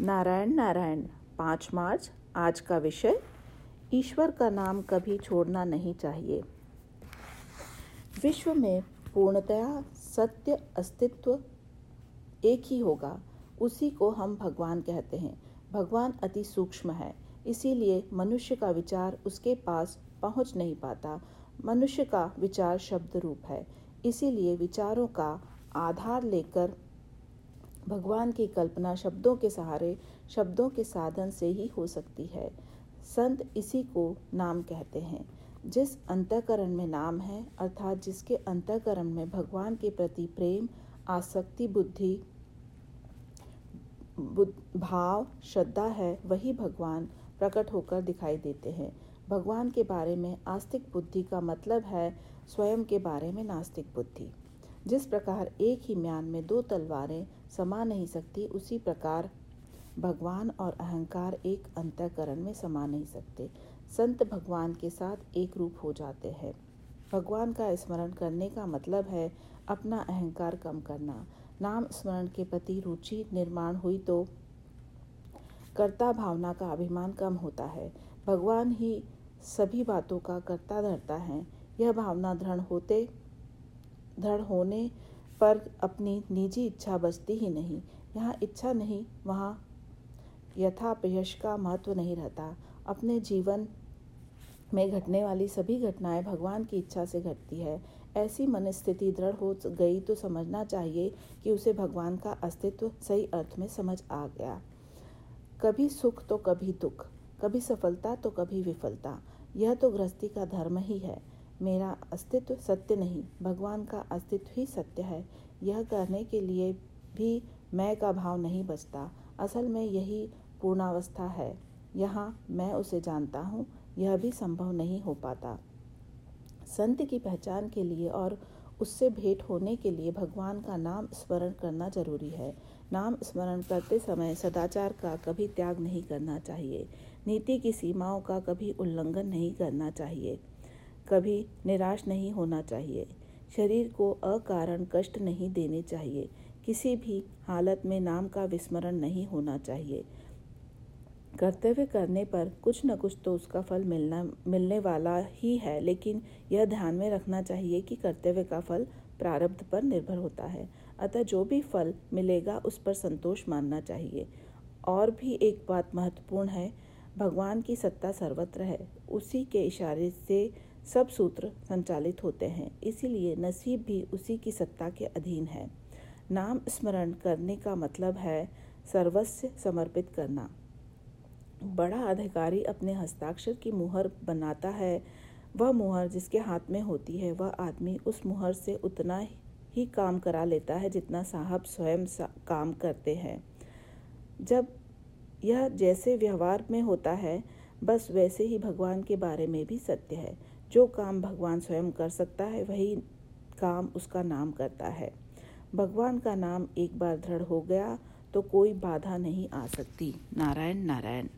नारायण नारायण, पाँच मार्च, आज का विषय, ईश्वर का नाम कभी छोड़ना नहीं चाहिए। विश्व में पूर्णतया सत्य अस्तित्व एक ही होगा, उसी को हम भगवान कहते हैं। भगवान अति सूक्ष्म है, इसीलिए मनुष्य का विचार उसके पास पहुँच नहीं पाता। मनुष्य का विचार शब्द रूप है, इसीलिए विचारों का आधार लेकर भगवान की कल्पना शब्दों के सहारे, शब्दों के साधन से ही हो सकती है। संत इसी को नाम कहते हैं, जिस अंतकरण में नाम है, अर्थात जिसके अंतकरण में भगवान के प्रति प्रेम, आसक्ति, बुद्धि भाव, श्रद्धा है, वही भगवान प्रकट होकर दिखाई देते हैं। भगवान के बारे में आस्तिक बुद्धि का मतलब है स्वयं के बारे में नास्तिक बुद्धि। जिस प्रकार एक ही म्यान में दो तलवारें समा नहीं सकती, उसी प्रकार भगवान और अहंकार एक अंतकरण में समा नहीं सकते। संत भगवान के साथ एक रूप हो जाते हैं। भगवान का स्मरण करने का मतलब है अपना अहंकार कम करना। नाम स्मरण के प्रति रुचि निर्माण हुई तो कर्ता भावना का अभिमान कम होता है। भगवान ही सभी बातों का कर्ता धरता है। यह भावना दृढ़ होते दृढ़ होने पर अपनी निजी इच्छा बचती ही नहीं। यहाँ इच्छा नहीं, वहाँ यथापयश का महत्व नहीं रहता। अपने जीवन में घटने वाली सभी घटनाएँ भगवान की इच्छा से घटती है। ऐसी मनस्थिति दृढ़ हो गई तो समझना चाहिए कि उसे भगवान का अस्तित्व सही अर्थ में समझ आ गया। कभी सुख तो कभी दुख, कभी सफलता तो कभी विफलता। यह तो गृहस्थी का धर्म ही है। मेरा अस्तित्व सत्य नहीं, भगवान का अस्तित्व ही सत्य है। यह करने के लिए भी मैं का भाव नहीं बचता। असल में यही पूर्णावस्था है। यहाँ मैं उसे जानता हूँ, यह भी संभव नहीं हो पाता। संत की पहचान के लिए और उससे भेंट होने के लिए भगवान का नाम स्मरण करना ज़रूरी है। नाम स्मरण करते समय सदाचार का कभी त्याग नहीं करना चाहिए। नीति की सीमाओं का कभी उल्लंघन नहीं करना चाहिए। कभी निराश नहीं होना चाहिए। शरीर को अकारण कष्ट नहीं देने चाहिए। किसी भी हालत में नाम का विस्मरण नहीं होना चाहिए। कर्तव्य करने पर कुछ न कुछ तो उसका फल मिलना, मिलने वाला ही है, लेकिन यह ध्यान में रखना चाहिए कि कर्तव्य का फल प्रारब्ध पर निर्भर होता है। अतः जो भी फल मिलेगा उस पर संतोष मानना चाहिए। और भी एक बात महत्वपूर्ण है, भगवान की सत्ता सर्वत्र है। उसी के इशारे से सब सूत्र संचालित होते हैं, इसीलिए नसीब भी उसी की सत्ता के अधीन है। नाम स्मरण करने का मतलब है सर्वस्व समर्पित करना। बड़ा अधिकारी अपने हस्ताक्षर की मुहर बनाता है। वह मुहर जिसके हाथ में होती है, वह आदमी उस मुहर से उतना ही काम करा लेता है जितना साहब स्वयं सा काम करते हैं। जब यह जैसे व्यवहार में होता है, बस वैसे ही भगवान के बारे में भी सत्य है। जो काम भगवान स्वयं कर सकता है, वही काम उसका नाम करता है। भगवान का नाम एक बार दृढ़ हो गया तो कोई बाधा नहीं आ सकती। नारायण नारायण।